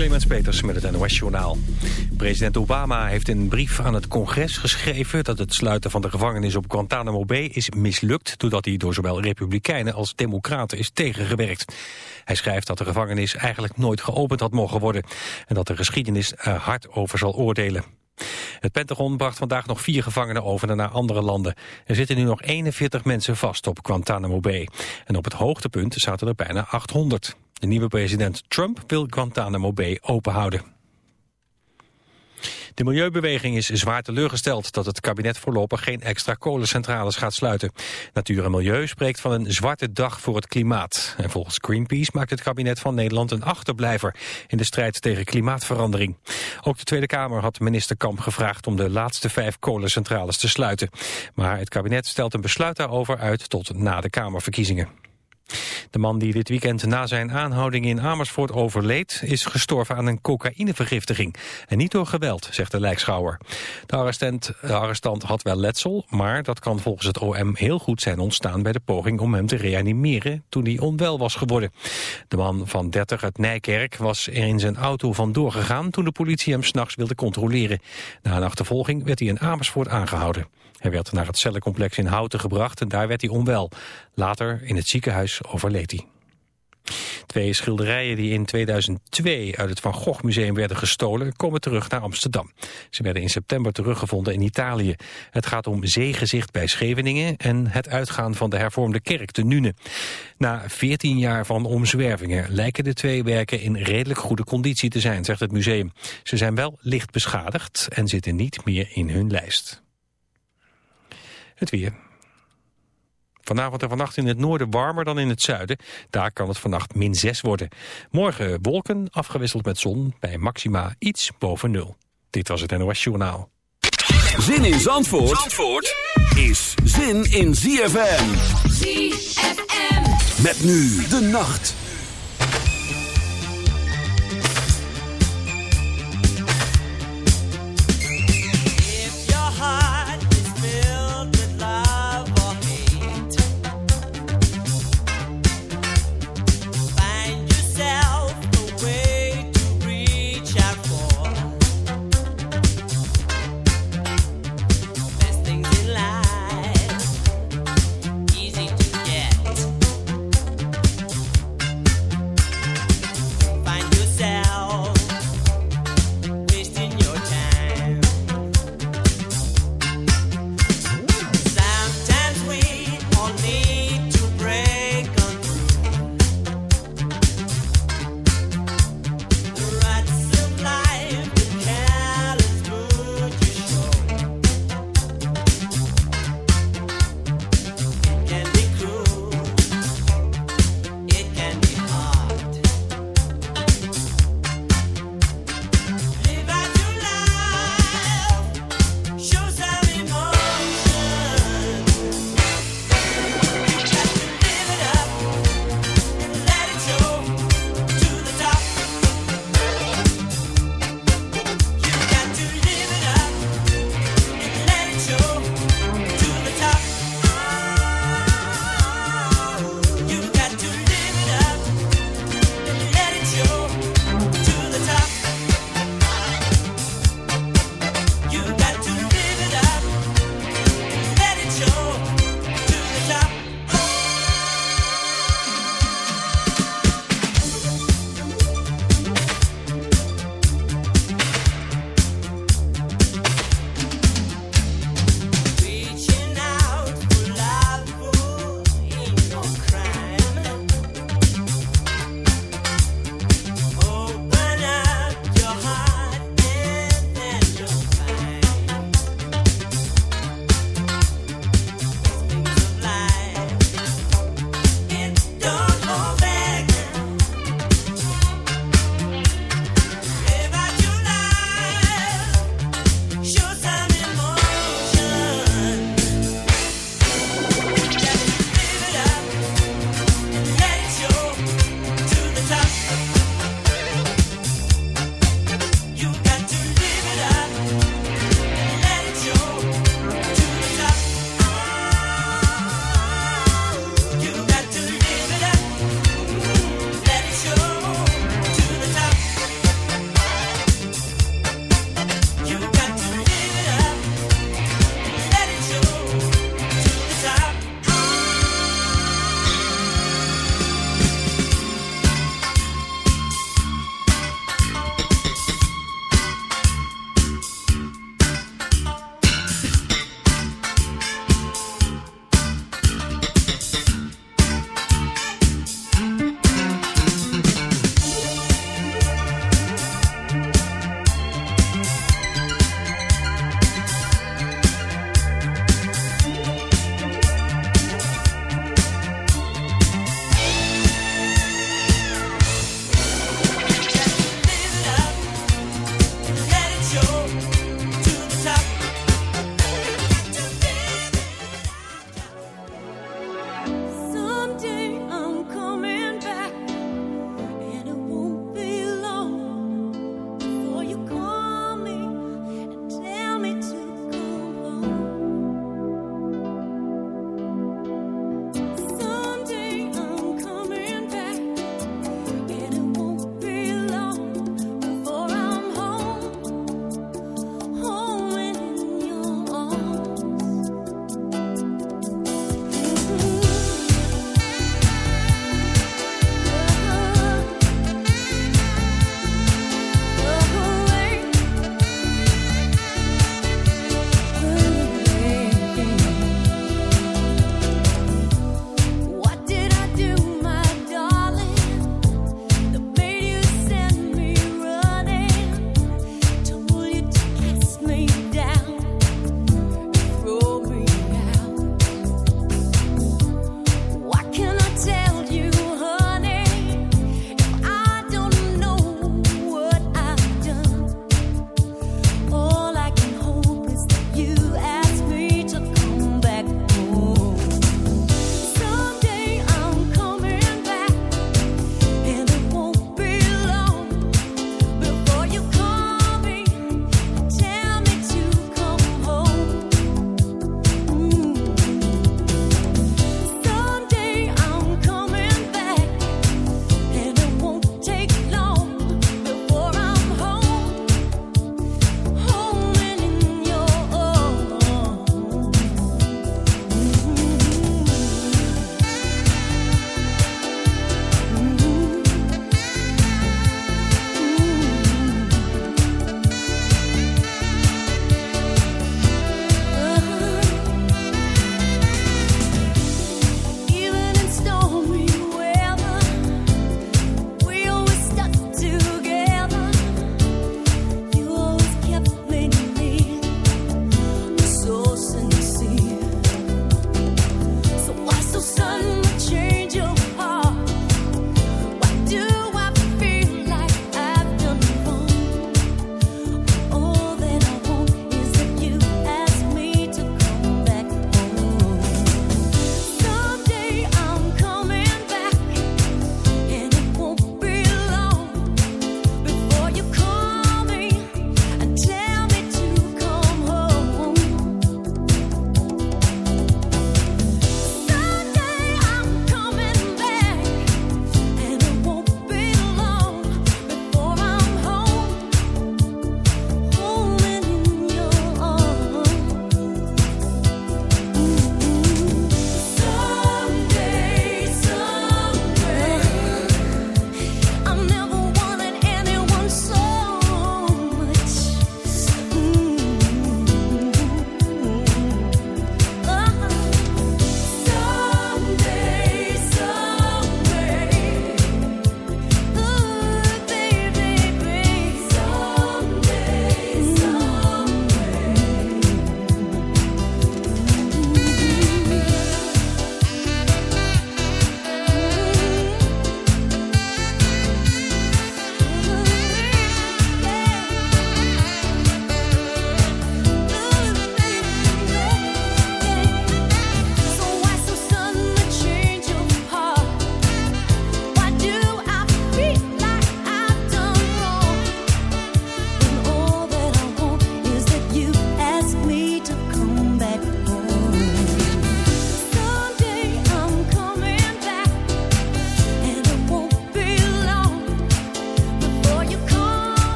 Clemens Peters met het NOS-journaal. President Obama heeft een brief aan het congres geschreven... dat het sluiten van de gevangenis op Guantanamo Bay is mislukt... doordat hij door zowel republikeinen als democraten is tegengewerkt. Hij schrijft dat de gevangenis eigenlijk nooit geopend had mogen worden... en dat de geschiedenis er hard over zal oordelen. Het Pentagon bracht vandaag nog vier gevangenen over naar andere landen. Er zitten nu nog 41 mensen vast op Guantanamo Bay. En op het hoogtepunt zaten er bijna 800. De nieuwe president Trump wil Guantanamo Bay openhouden. De milieubeweging is zwaar teleurgesteld dat het kabinet voorlopig geen extra kolencentrales gaat sluiten. Natuur en Milieu spreekt van een zwarte dag voor het klimaat. En volgens Greenpeace maakt het kabinet van Nederland een achterblijver in de strijd tegen klimaatverandering. Ook de Tweede Kamer had minister Kamp gevraagd om de laatste vijf kolencentrales te sluiten. Maar het kabinet stelt een besluit daarover uit tot na de Kamerverkiezingen. De man die dit weekend na zijn aanhouding in Amersfoort overleed... is gestorven aan een cocaïnevergiftiging. En niet door geweld, zegt de lijkschouwer. De arrestant, de arrestant had wel letsel, maar dat kan volgens het OM heel goed zijn ontstaan... bij de poging om hem te reanimeren toen hij onwel was geworden. De man van 30 uit Nijkerk was er in zijn auto vandoor gegaan... toen de politie hem s'nachts wilde controleren. Na een achtervolging werd hij in Amersfoort aangehouden. Hij werd naar het cellencomplex in Houten gebracht en daar werd hij onwel. Later in het ziekenhuis overleed hij. Twee schilderijen die in 2002 uit het Van Gogh Museum werden gestolen... komen terug naar Amsterdam. Ze werden in september teruggevonden in Italië. Het gaat om Zeegezicht bij Scheveningen... en het uitgaan van de hervormde kerk te Nune. Na 14 jaar van omzwervingen lijken de twee werken... in redelijk goede conditie te zijn, zegt het museum. Ze zijn wel licht beschadigd en zitten niet meer in hun lijst. Het weer. Vanavond en vannacht in het noorden warmer dan in het zuiden. Daar kan het vannacht min 6 worden. Morgen wolken, afgewisseld met zon, bij maxima iets boven nul. Dit was het NOS Journaal. Zin in Zandvoort, Zandvoort is zin in ZFM. ZFM. Met nu de nacht.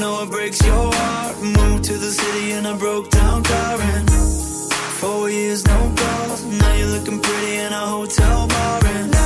know it breaks your heart. Moved to the city in a broke down car. And four years, no calls. Now you're looking pretty in a hotel bar. And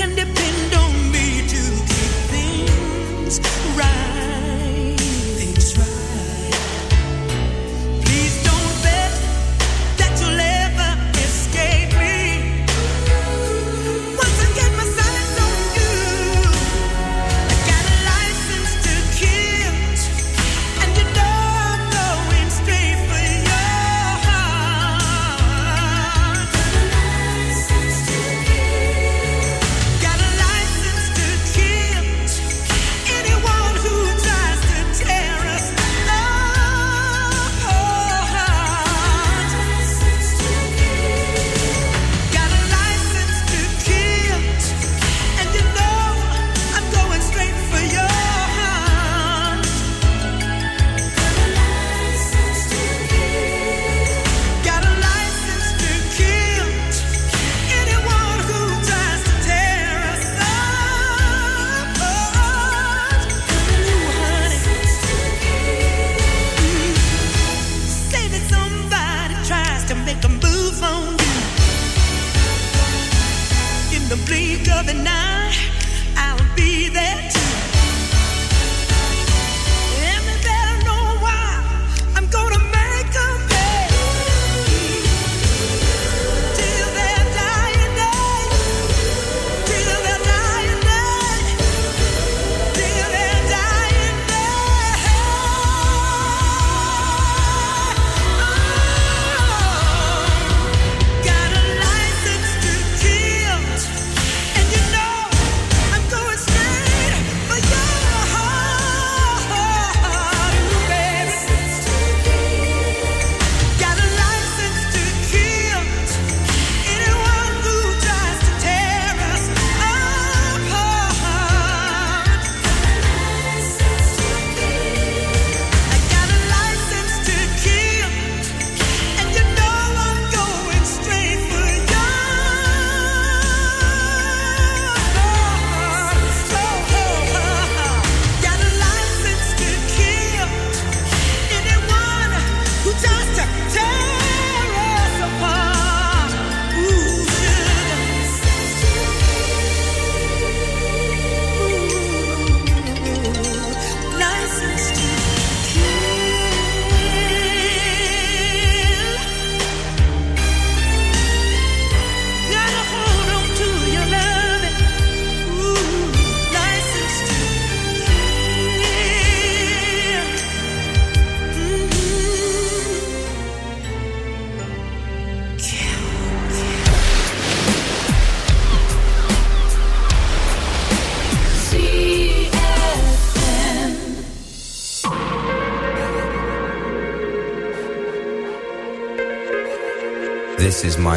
can depend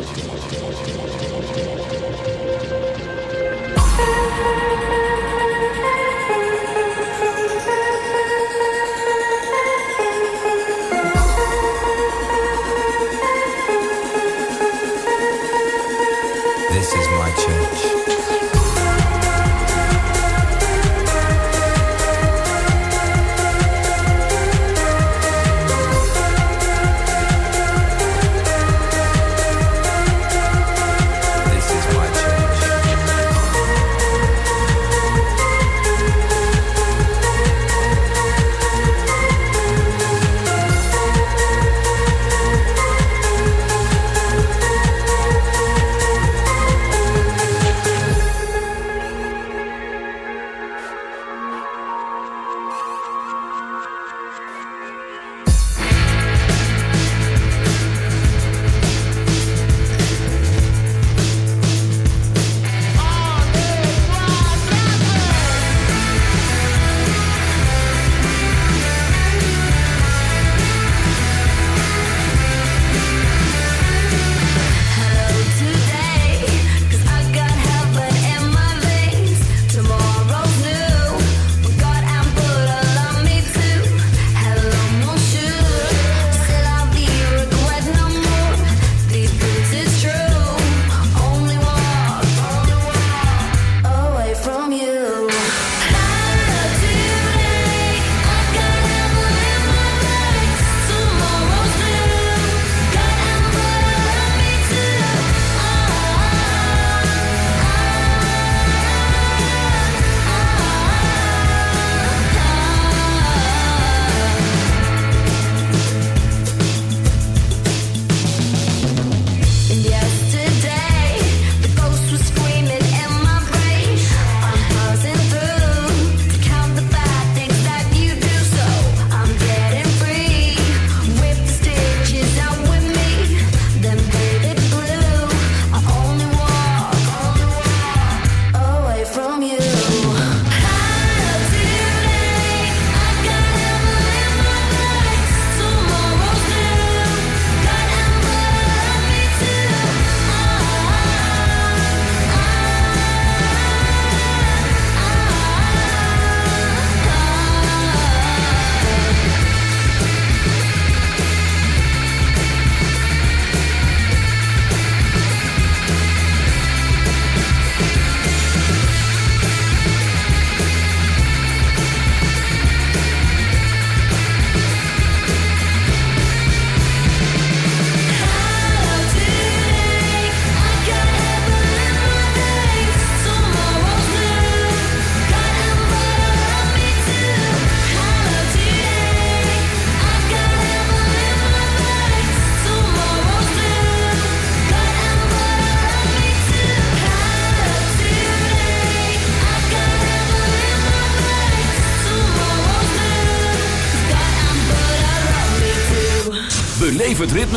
落ち着いて落ち着いて。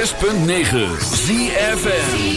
106.9 ZFN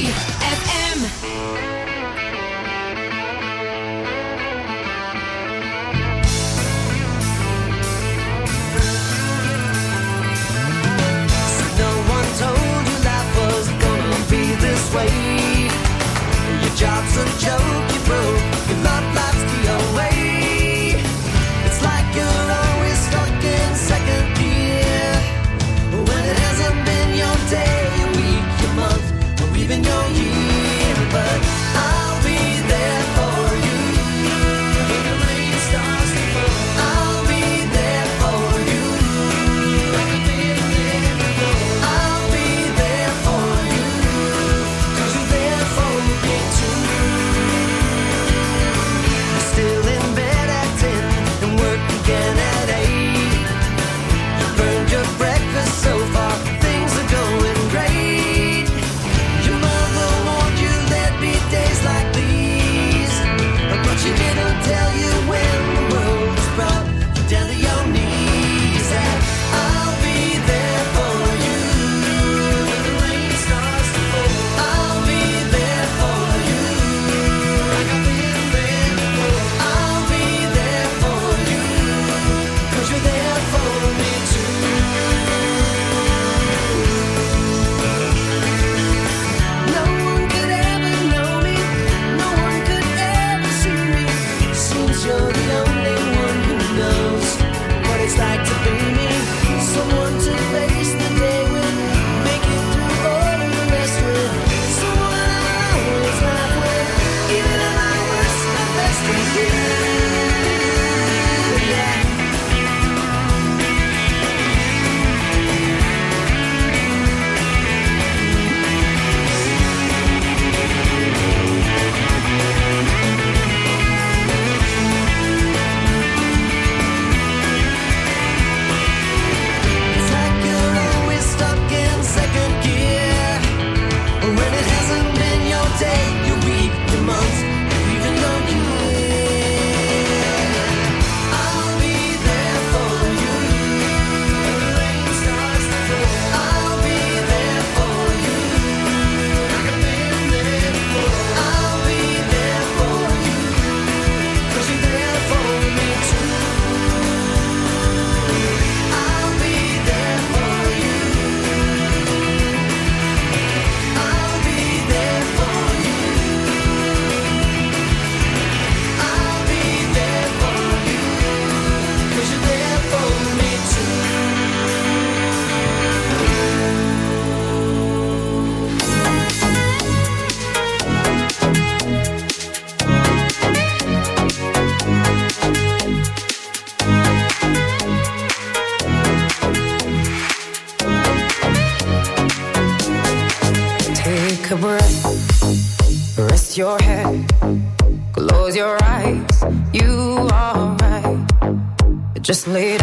Just laid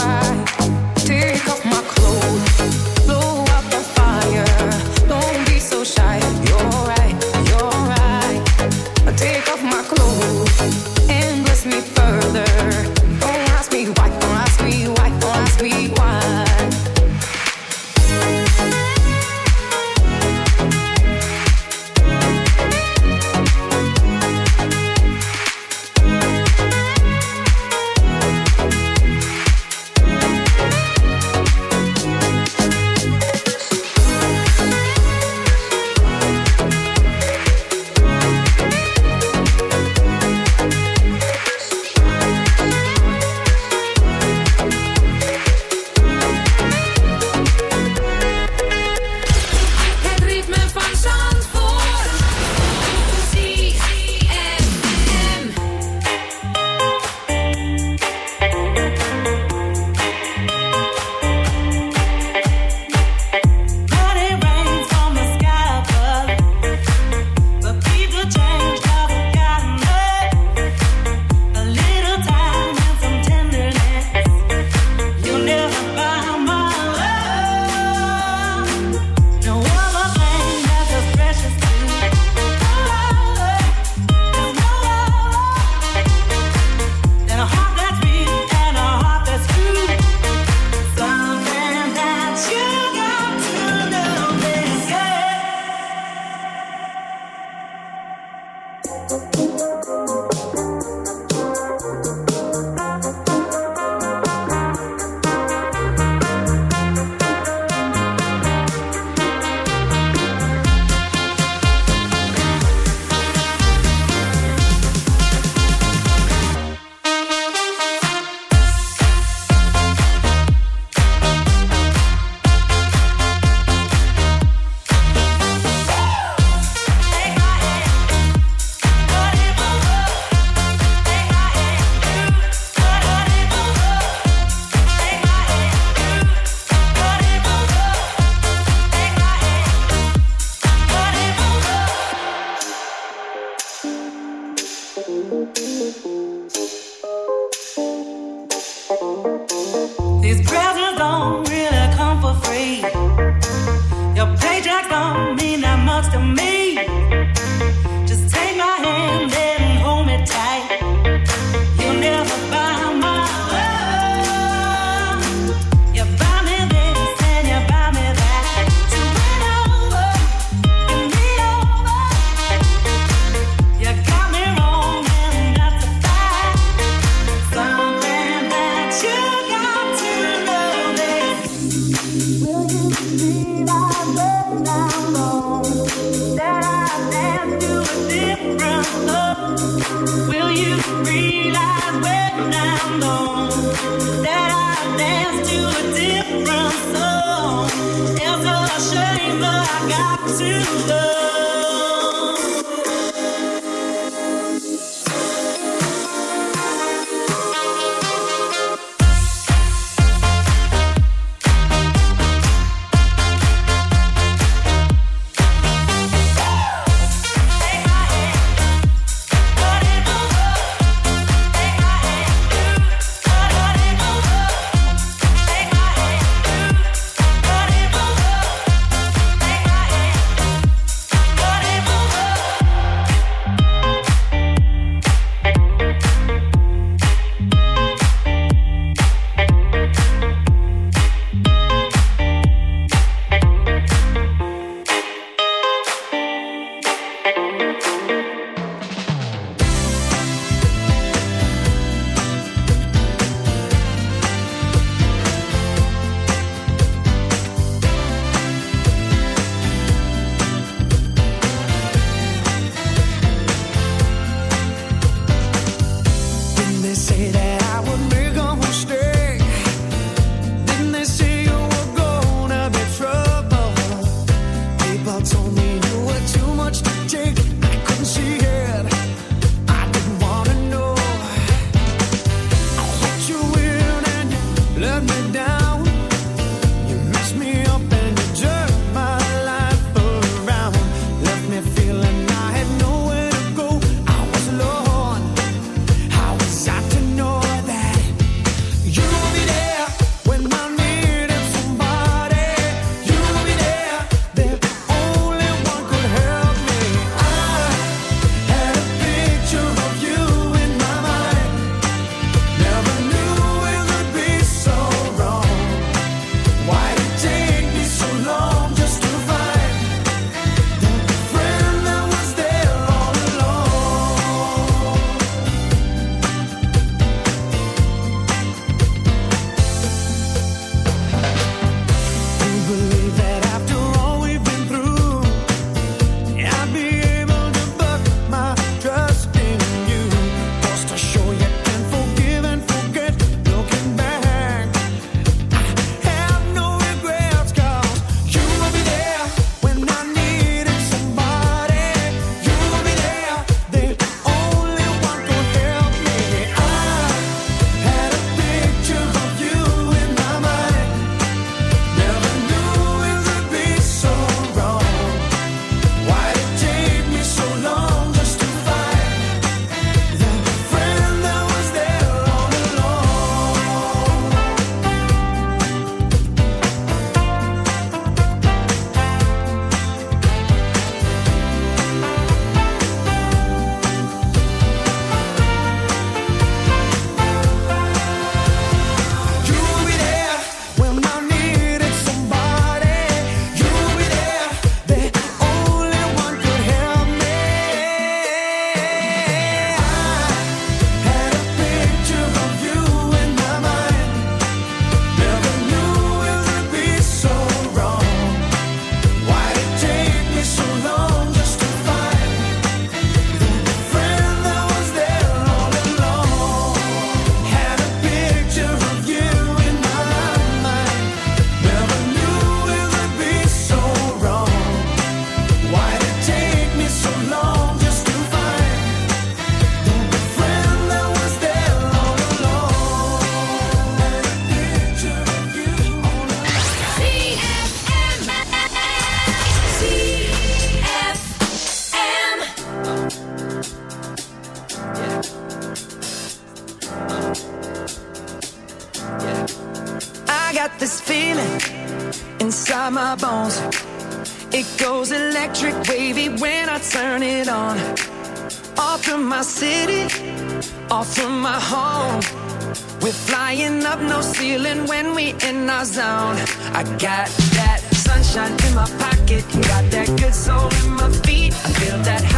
city, all from my home. We're flying up no ceiling when we in our zone. I got that sunshine in my pocket, got that good soul in my feet. I feel that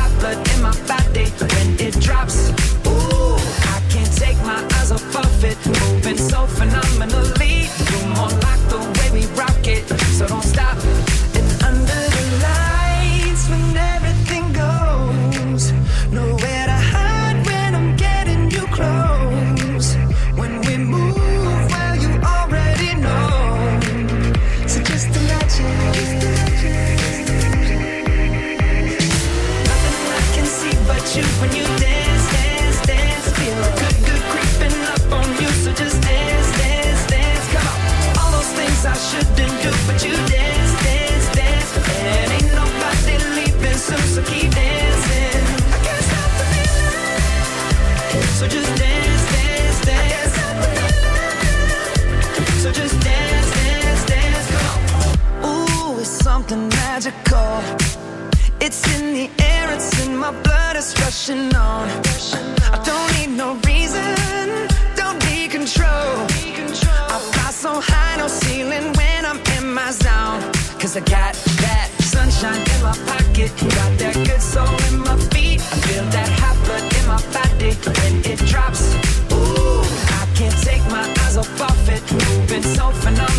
rushing on. I don't need no reason, don't need control. I fly so high, no ceiling when I'm in my zone. Cause I got that sunshine in my pocket, got that good soul in my feet. I feel that hot blood in my body when it drops. Ooh, I can't take my eyes off of it, moving so phenomenal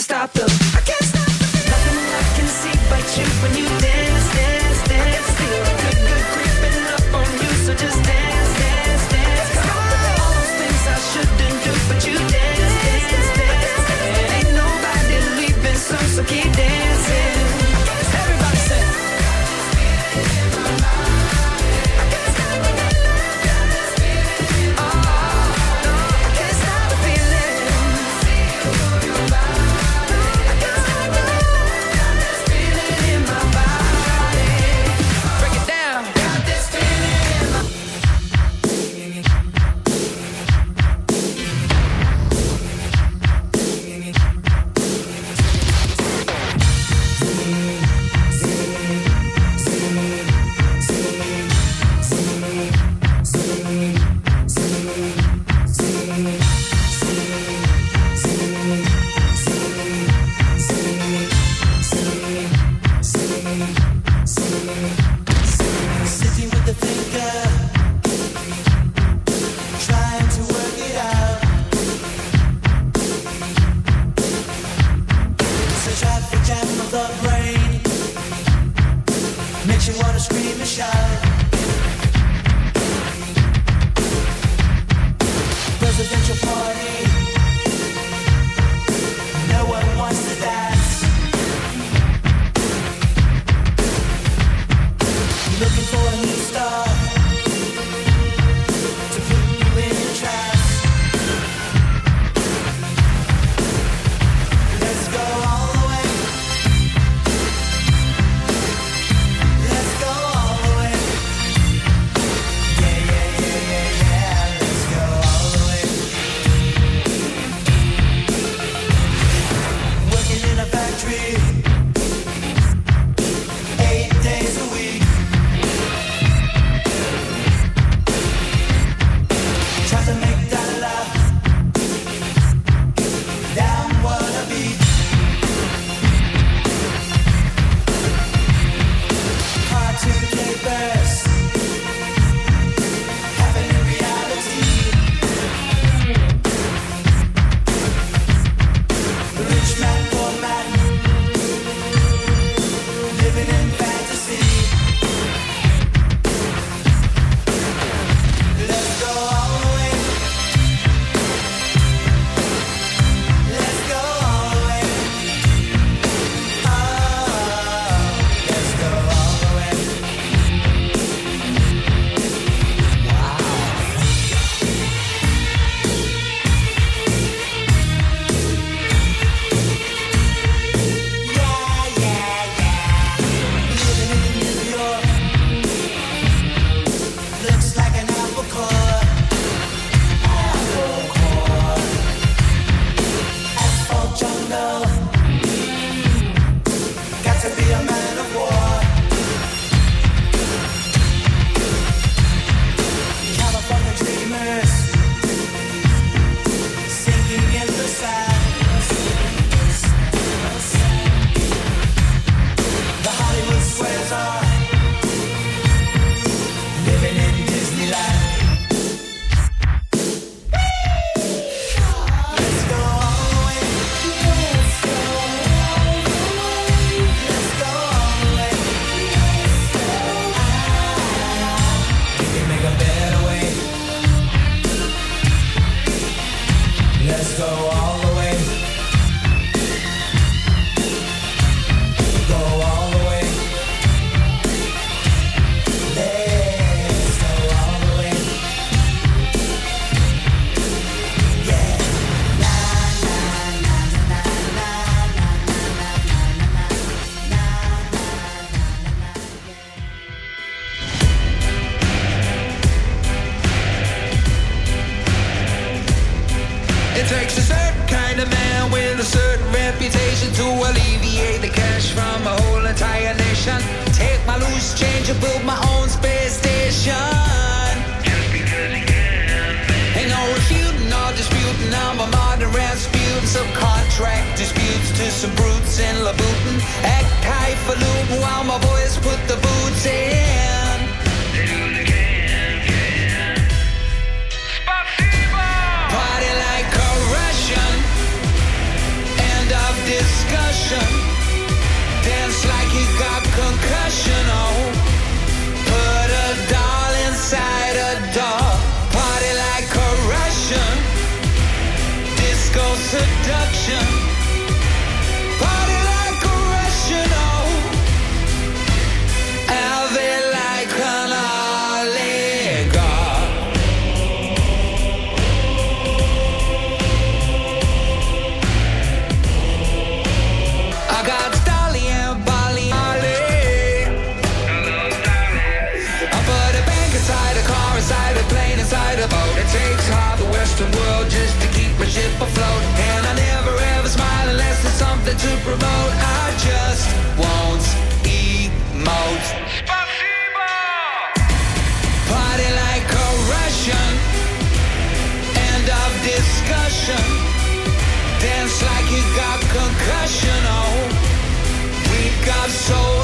stop soul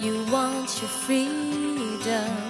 you want your freedom.